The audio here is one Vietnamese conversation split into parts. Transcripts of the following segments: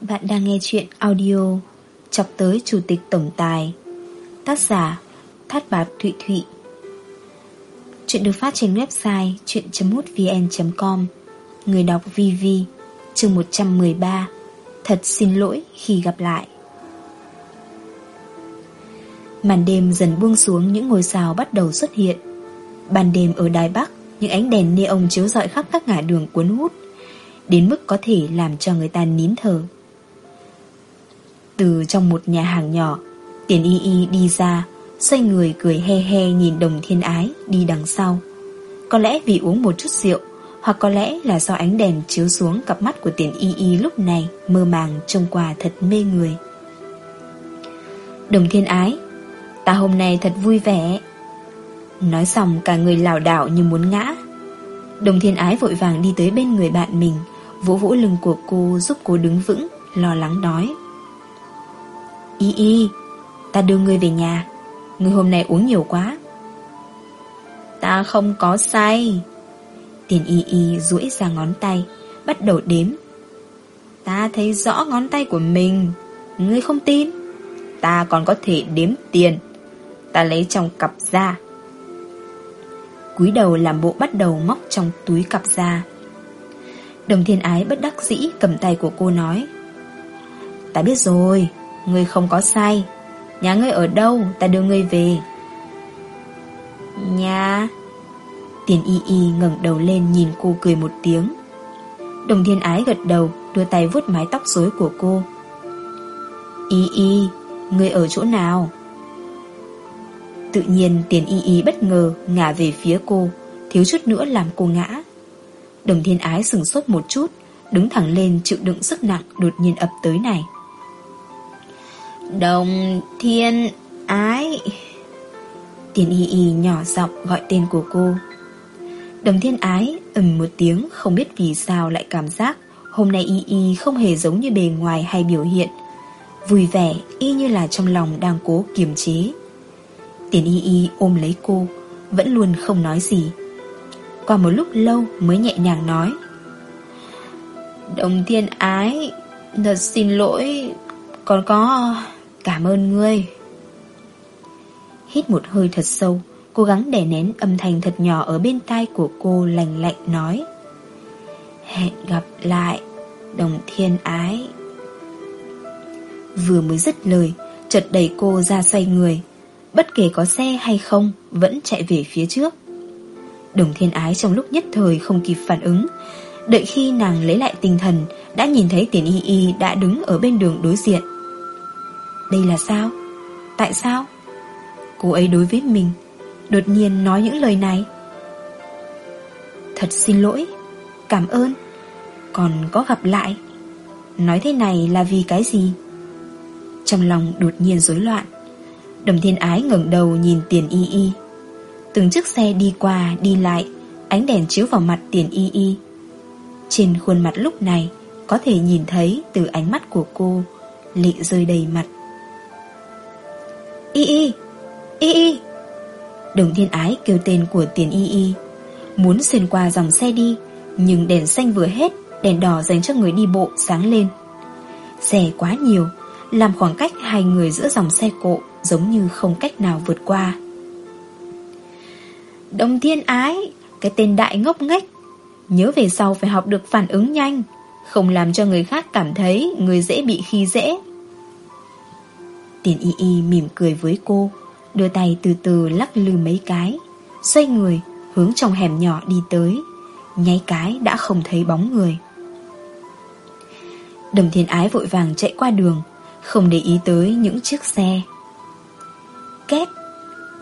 Bạn đang nghe chuyện audio Chọc tới Chủ tịch Tổng Tài, Tác giả Thát bạp Thụy Thụy. Chuyện được phát trên website chuyện.mútvn.com Người đọc VV chương 113 Thật xin lỗi khi gặp lại. Màn đêm dần buông xuống, những ngôi sao bắt đầu xuất hiện. Ban đêm ở Đài Bắc, Những ánh đèn neon chiếu rọi khắp các ngã đường cuốn hút, Đến mức có thể làm cho người ta nín thở. Từ trong một nhà hàng nhỏ. Tiền y y đi ra, Xoay người cười he he nhìn đồng thiên ái Đi đằng sau. Có lẽ vì uống một chút rượu, Hoặc có lẽ là do ánh đèn chiếu xuống Cặp mắt của tiền y y lúc này Mơ màng trông qua thật mê người. Đồng thiên ái, Ta hôm nay thật vui vẻ. Nói xong, cả người lảo đảo như muốn ngã. Đồng thiên ái vội vàng đi tới bên người bạn mình. Vỗ vỗ lưng của cô giúp cô đứng vững, Lo lắng nói. Y y, Ta đưa ngươi về nhà. Ngươi hôm nay uống nhiều quá. Ta không có say. Tiền y y duỗi ra ngón tay, Bắt đầu đếm. Ta thấy rõ ngón tay của mình. Ngươi không tin? Ta còn có thể đếm tiền. Ta lấy trong cặp ra cúi đầu làm bộ bắt đầu móc trong túi cặp ra Đồng thiên ái bất đắc dĩ cầm tay của cô nói, Ta biết rồi. Ngươi không có sai. Nhà ngươi ở đâu? Ta đưa ngươi về. Nhà Tiền y y ngẩng đầu lên nhìn cô cười một tiếng. Đồng thiên ái gật đầu, Đưa tay vuốt mái tóc rối của cô. Y y, Ngươi ở chỗ nào? Tự nhiên tiền y y bất ngờ ngả về phía cô, Thiếu chút nữa làm cô ngã. Đồng thiên ái sừng sốt một chút, Đứng thẳng lên chịu đựng sức nặng Đột nhiên ập tới này. Đồng thiên ái. Tiền y y nhỏ giọng gọi tên của cô. Đồng thiên ái ừm một tiếng, Không biết vì sao lại cảm giác Hôm nay y y không hề giống như bề ngoài hay biểu hiện. Vui vẻ, y như là trong lòng đang cố kiềm chế. Tiền y y ôm lấy cô, Vẫn luôn không nói gì. Qua một lúc lâu mới nhẹ nhàng nói. Đồng thiên ái, Thật xin lỗi Còn có Cảm ơn ngươi. Hít một hơi thật sâu, Cố gắng đè nén âm thanh thật nhỏ Ở bên tai của cô lành lạnh nói. Hẹn gặp lại, Đồng thiên ái. Vừa mới dứt lời, Chợt đẩy cô ra xoay người. Bất kể có xe hay không, Vẫn chạy về phía trước. Đồng thiên ái trong lúc nhất thời không kịp phản ứng. Đợi khi nàng lấy lại tinh thần, Đã nhìn thấy tiền y y đã đứng ở bên đường đối diện. Đây là sao? Tại sao? Cô ấy đối với mình, Đột nhiên nói những lời này. Thật xin lỗi, Cảm ơn. Còn có gặp lại. Nói thế này là vì cái gì? Trong lòng đột nhiên rối loạn. Đồng thiên ái ngẩng đầu nhìn tiền y y. Từng chiếc xe đi qua, đi lại, Ánh đèn chiếu vào mặt tiền y y. Trên khuôn mặt lúc này Có thể nhìn thấy từ ánh mắt của cô Lệ rơi đầy mặt. Y y Y y Đồng thiên ái kêu tên của tiền y y Muốn xuyên qua dòng xe đi, Nhưng đèn xanh vừa hết, Đèn đỏ dành cho người đi bộ sáng lên. Xe quá nhiều, Làm khoảng cách hai người giữa dòng xe cộ Giống như không cách nào vượt qua. Đồng thiên ái, Cái tên đại ngốc nghếch. Nhớ về sau phải học được phản ứng nhanh, Không làm cho người khác cảm thấy Người dễ bị khi dễ. Tiền y y mỉm cười với cô, Đưa tay từ từ lắc lư mấy cái, Xoay người, Hướng trong hẻm nhỏ đi tới, Nháy cái đã không thấy bóng người. Đồng thiên ái vội vàng chạy qua đường, Không để ý tới những chiếc xe. Két,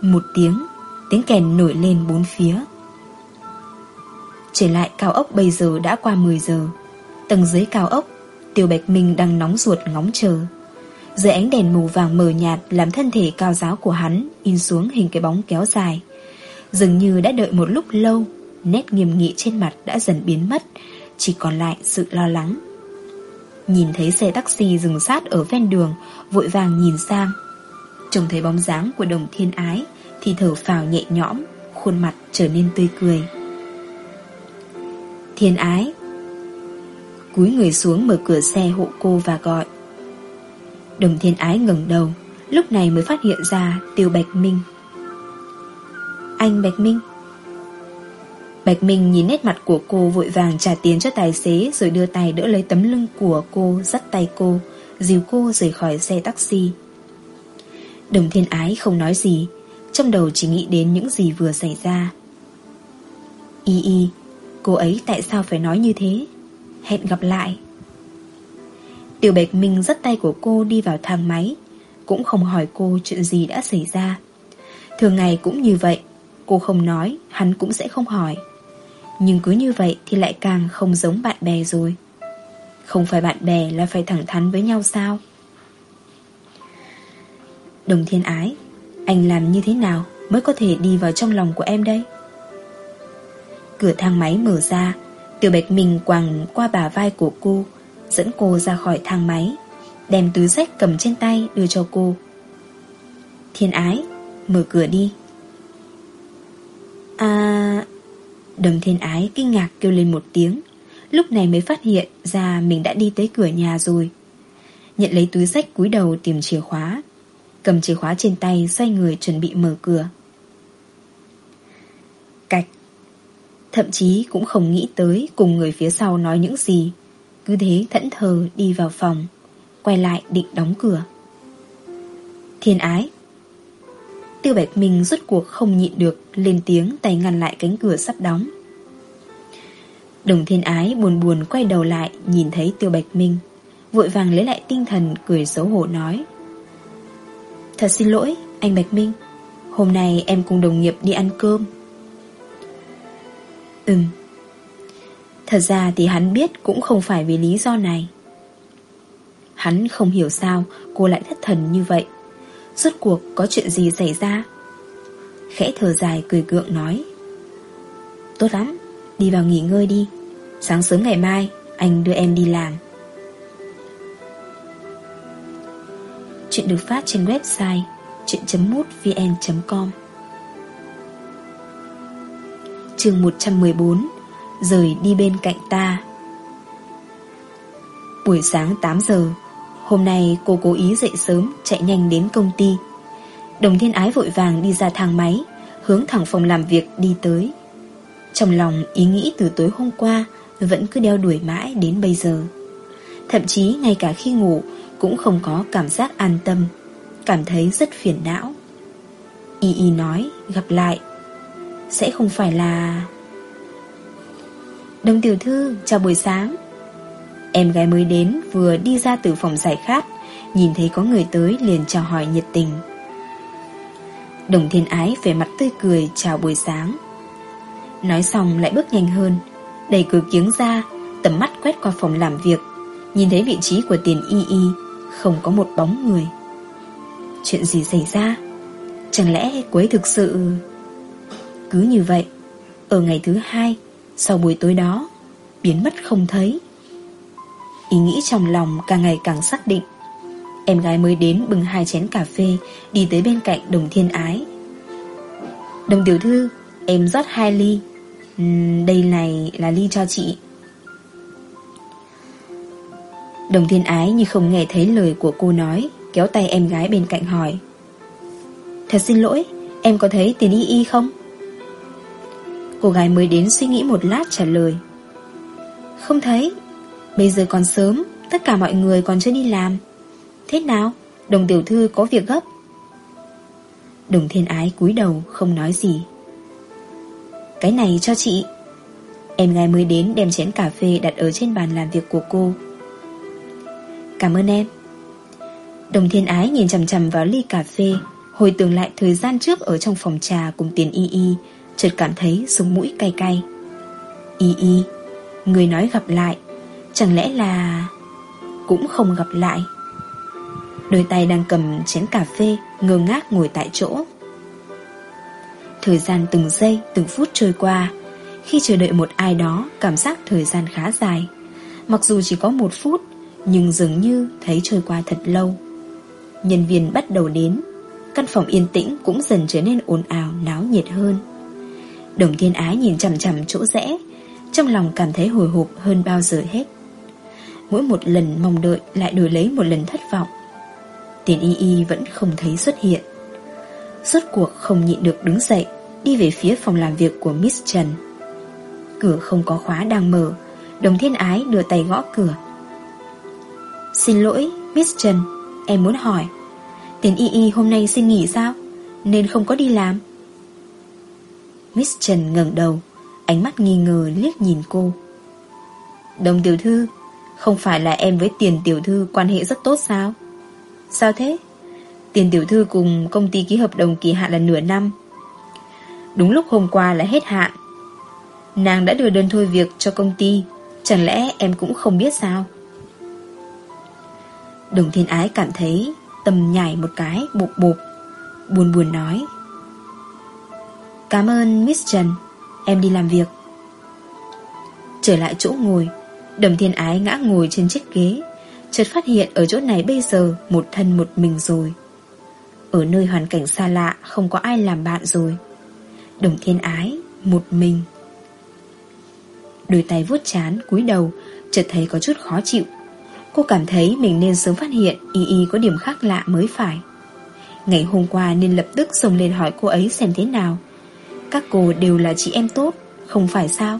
Một tiếng Tiếng kèn nổi lên bốn phía. Trở lại cao ốc bây giờ đã qua 10 giờ. Tầng dưới cao ốc Tiêu Bạch Minh đang nóng ruột ngóng chờ. Dưới ánh đèn mù vàng mờ nhạt Làm thân thể cao giáo của hắn In xuống hình cái bóng kéo dài. Dường như đã đợi một lúc lâu, Nét nghiêm nghị trên mặt đã dần biến mất, Chỉ còn lại sự lo lắng. Nhìn thấy xe taxi dừng sát ở ven đường, Vội vàng nhìn sang. Trông thấy bóng dáng của đồng thiên ái, Thì thở phào nhẹ nhõm, Khuôn mặt trở nên tươi cười. Thiên ái, Cúi người xuống mở cửa xe hộ cô và gọi. Đồng thiên ái ngẩng đầu Lúc này mới phát hiện ra Tiêu Bạch Minh Anh Bạch Minh Bạch Minh nhìn nét mặt của cô vội vàng trả tiền cho tài xế rồi đưa tay đỡ lấy tấm lưng của cô, dắt tay cô, dìu cô rời khỏi xe taxi. Đồng thiên ái không nói gì, trong đầu chỉ nghĩ đến những gì vừa xảy ra. Y y, cô ấy tại sao phải nói như thế? Hẹn gặp lại. Tiểu Bạch Minh dắt tay của cô đi vào thang máy, cũng không hỏi cô chuyện gì đã xảy ra. Thường ngày cũng như vậy, cô không nói, hắn cũng sẽ không hỏi. Nhưng cứ như vậy thì lại càng không giống bạn bè rồi Không phải bạn bè là phải thẳng thắn với nhau sao Đồng thiên ái Anh làm như thế nào mới có thể đi vào trong lòng của em đây Cửa thang máy mở ra Tiểu Bạch Minh quàng qua bả vai của cô Dẫn cô ra khỏi thang máy, Đem túi sách cầm trên tay đưa cho cô. Thiên ái, Mở cửa đi. À Đồng thiên ái kinh ngạc kêu lên một tiếng, Lúc này mới phát hiện ra mình đã đi tới cửa nhà rồi. Nhận lấy túi sách cúi đầu tìm chìa khóa, Cầm chìa khóa trên tay xoay người chuẩn bị mở cửa. Cạch, Thậm chí cũng không nghĩ tới cùng người phía sau nói những gì. Cứ thế thẫn thờ đi vào phòng, Quay lại định đóng cửa. Thiên ái. Tiêu Bạch Minh rốt cuộc không nhịn được, Lên tiếng tay ngăn lại cánh cửa sắp đóng. Đồng thiên ái buồn buồn quay đầu lại, Nhìn thấy Tiêu Bạch Minh, Vội vàng lấy lại tinh thần, Cười xấu hổ nói. Thật xin lỗi, anh Bạch Minh, Hôm nay em cùng đồng nghiệp đi ăn cơm. Ừm Thật ra thì hắn biết cũng không phải vì lý do này. Hắn không hiểu sao cô lại thất thần như vậy. Rốt cuộc có chuyện gì xảy ra? Khẽ thở dài cười gượng nói. Tốt lắm, Đi vào nghỉ ngơi đi. Sáng sớm ngày mai, Anh đưa em đi làm. Chuyện được phát trên website chuyện.mútvn.com Trường 114 Rời đi bên cạnh ta. Buổi sáng 8 giờ, Hôm nay cô cố ý dậy sớm, Chạy nhanh đến công ty. Đồng thiên ái vội vàng đi ra thang máy, Hướng thẳng phòng làm việc đi tới. Trong lòng ý nghĩ từ tối hôm qua Vẫn cứ đeo đuổi mãi đến bây giờ. Thậm chí ngay cả khi ngủ Cũng không có cảm giác an tâm, Cảm thấy rất phiền não. Y Y nói, gặp lại. Sẽ không phải là Đồng tiểu thư, chào buổi sáng. Em gái mới đến vừa đi ra từ phòng giải khát, Nhìn thấy có người tới liền chào hỏi nhiệt tình. Đồng thiên ái vẻ mặt tươi cười, chào buổi sáng. Nói xong lại bước nhanh hơn, Đẩy cửa kiếng ra, Tầm mắt quét qua phòng làm việc, Nhìn thấy vị trí của tiền y y, Không có một bóng người. Chuyện gì xảy ra? Chẳng lẽ cô ấy thực sự Cứ như vậy, Ở ngày thứ hai sau buổi tối đó Biến mất không thấy. Ý nghĩ trong lòng càng ngày càng xác định. Em gái mới đến bưng hai chén cà phê Đi tới bên cạnh đồng thiên ái. Đồng tiểu thư Em rót hai ly. Uhm, Đây này là ly cho chị. Đồng thiên ái như không nghe thấy lời của cô nói Kéo tay em gái bên cạnh hỏi. Thật xin lỗi Em có thấy tiền y y không? Cô gái mới đến suy nghĩ một lát trả lời. Không thấy. Bây giờ còn sớm, Tất cả mọi người còn chưa đi làm. Thế nào? Đồng tiểu thư có việc gấp. Đồng thiên ái cúi đầu, không nói gì. Cái này cho chị. Em gái mới đến đem chén cà phê đặt ở trên bàn làm việc của cô. Cảm ơn em. Đồng thiên ái nhìn chầm chầm vào ly cà phê, Hồi tưởng lại thời gian trước ở trong phòng trà cùng tiền y y Chợt cảm thấy sống mũi cay cay. Y y, Người nói gặp lại, Chẳng lẽ là Cũng không gặp lại? Đôi tay đang cầm chén cà phê, Ngơ ngác ngồi tại chỗ. Thời gian từng giây, Từng phút trôi qua. Khi chờ đợi một ai đó, Cảm giác thời gian khá dài. Mặc dù chỉ có một phút, Nhưng dường như thấy trôi qua thật lâu. Nhân viên bắt đầu đến. Căn phòng yên tĩnh cũng dần trở nên ồn ào, Náo nhiệt hơn. Đồng thiên ái nhìn chằm chằm chỗ rẽ, Trong lòng cảm thấy hồi hộp hơn bao giờ hết. Mỗi một lần mong đợi lại đổi lấy một lần thất vọng. Tiền y y vẫn không thấy xuất hiện. Suốt cuộc không nhịn được đứng dậy, Đi về phía phòng làm việc của Miss Trần. Cửa không có khóa đang mở, Đồng thiên ái đưa tay gõ cửa. Xin lỗi, Miss Trần, Em muốn hỏi, Tiền y y hôm nay xin nghỉ sao? Nên không có đi làm. Miss Trần ngẩng đầu, Ánh mắt nghi ngờ liếc nhìn cô. Đồng tiểu thư, Không phải là em với tiền tiểu thư Quan hệ rất tốt sao? Sao thế? Tiền tiểu thư cùng công ty ký hợp đồng kỳ hạn là nửa năm. Đúng lúc hôm qua là hết hạn. Nàng đã đưa đơn thôi việc cho công ty, Chẳng lẽ em cũng không biết sao? Đồng thiên ái cảm thấy tầm nhảy một cái bụp bụp Buồn buồn nói. Cảm ơn, Miss Trần. Em đi làm việc. Trở lại chỗ ngồi Đồng thiên ái ngã ngồi trên chiếc ghế. Chợt phát hiện ở chỗ này bây giờ Một thân một mình rồi. Ở nơi hoàn cảnh xa lạ, Không có ai làm bạn rồi. Đồng thiên ái, Một mình. Đôi tay vuốt chán, cúi đầu, Chợt thấy có chút khó chịu. Cô cảm thấy mình nên sớm phát hiện Y Y có điểm khác lạ mới phải. Ngày hôm qua nên lập tức xông lên hỏi cô ấy xem thế nào. Các cô đều là chị em tốt, Không phải sao?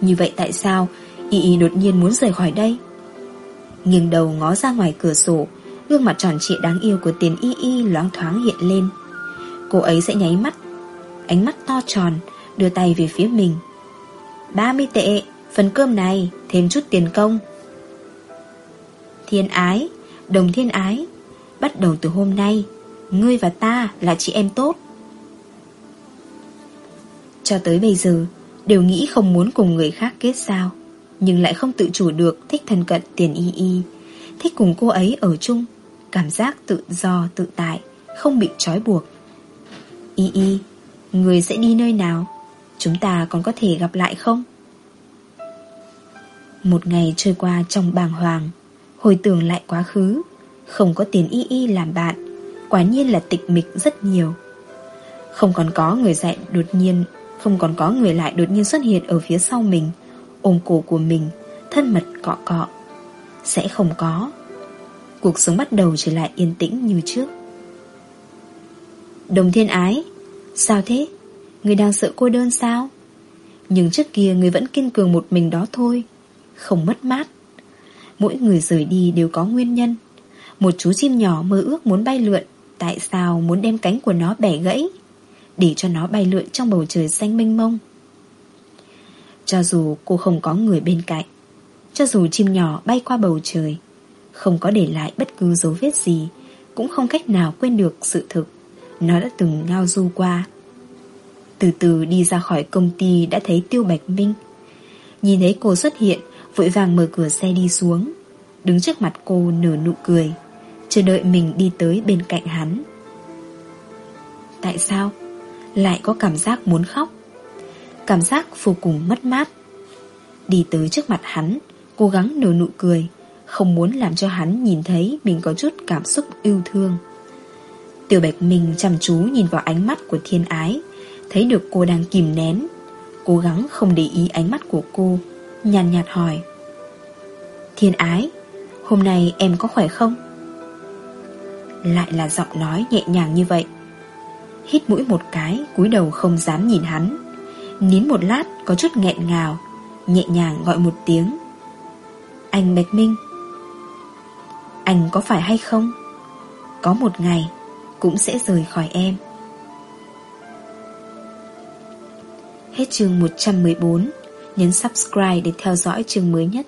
Như vậy tại sao Y Y đột nhiên muốn rời khỏi đây? Nghiêng đầu ngó ra ngoài cửa sổ, Gương mặt tròn trịa đáng yêu của tiền Y Y loáng thoáng hiện lên. Cô ấy sẽ nháy mắt, Ánh mắt to tròn, Đưa tay về phía mình. 30 tệ, Phần cơm này, thêm chút tiền công. Thiên ái, Đồng thiên ái, Bắt đầu từ hôm nay, Ngươi và ta là chị em tốt. Cho tới bây giờ, Đều nghĩ không muốn cùng người khác kết giao, Nhưng lại không tự chủ được Thích thân cận tiền y y. Thích cùng cô ấy ở chung, Cảm giác tự do, tự tại, Không bị trói buộc. Y y, Người sẽ đi nơi nào? Chúng ta còn có thể gặp lại không? Một ngày trôi qua trong bàng hoàng, Hồi tưởng lại quá khứ, Không có tiền y y làm bạn, Quả nhiên là tịch mịch rất nhiều. Không còn có người dạy đột nhiên không còn có người lại đột nhiên xuất hiện Ở phía sau mình. Ôm cổ của mình, Thân mật cọ cọ. Sẽ không có. Cuộc sống bắt đầu trở lại yên tĩnh như trước. Đồng thiên ái, Sao thế? Người đang sợ cô đơn sao? Nhưng trước kia người vẫn kiên cường một mình đó thôi. Không mất mát. Mỗi người rời đi đều có nguyên nhân. Một chú chim nhỏ mơ ước muốn bay lượn. Tại sao muốn đem cánh của nó bẻ gãy? Để cho nó bay lượn trong bầu trời xanh mênh mông. Cho dù cô không có người bên cạnh, Cho dù chim nhỏ bay qua bầu trời, Không có để lại bất cứ dấu vết gì, Cũng không cách nào quên được sự thực Nó đã từng ngao du qua. Từ từ đi ra khỏi công ty đã thấy Tiêu Bạch Minh. Nhìn thấy cô xuất hiện, Vội vàng mở cửa xe đi xuống. Đứng trước mặt cô nở nụ cười, Chờ đợi mình đi tới bên cạnh hắn. Tại sao? Lại có cảm giác muốn khóc. Cảm giác vô cùng mất mát. Đi tới trước mặt hắn, Cố gắng nở nụ cười, Không muốn làm cho hắn nhìn thấy Mình có chút cảm xúc yêu thương. Tiểu Bạch Minh chăm chú nhìn vào ánh mắt của thiên ái, Thấy được cô đang kìm nén, Cố gắng không để ý ánh mắt của cô, Nhàn nhạt hỏi. Thiên ái, Hôm nay em có khỏe không? Lại là giọng nói nhẹ nhàng như vậy. Hít mũi một cái, cúi đầu không dám nhìn hắn. Nín một lát, có chút nghẹn ngào, Nhẹ nhàng gọi một tiếng. Anh Bạch Minh, Anh có phải hay không? Có một ngày Cũng sẽ rời khỏi em. Hết chương 114 Nhấn subscribe để theo dõi chương mới nhất.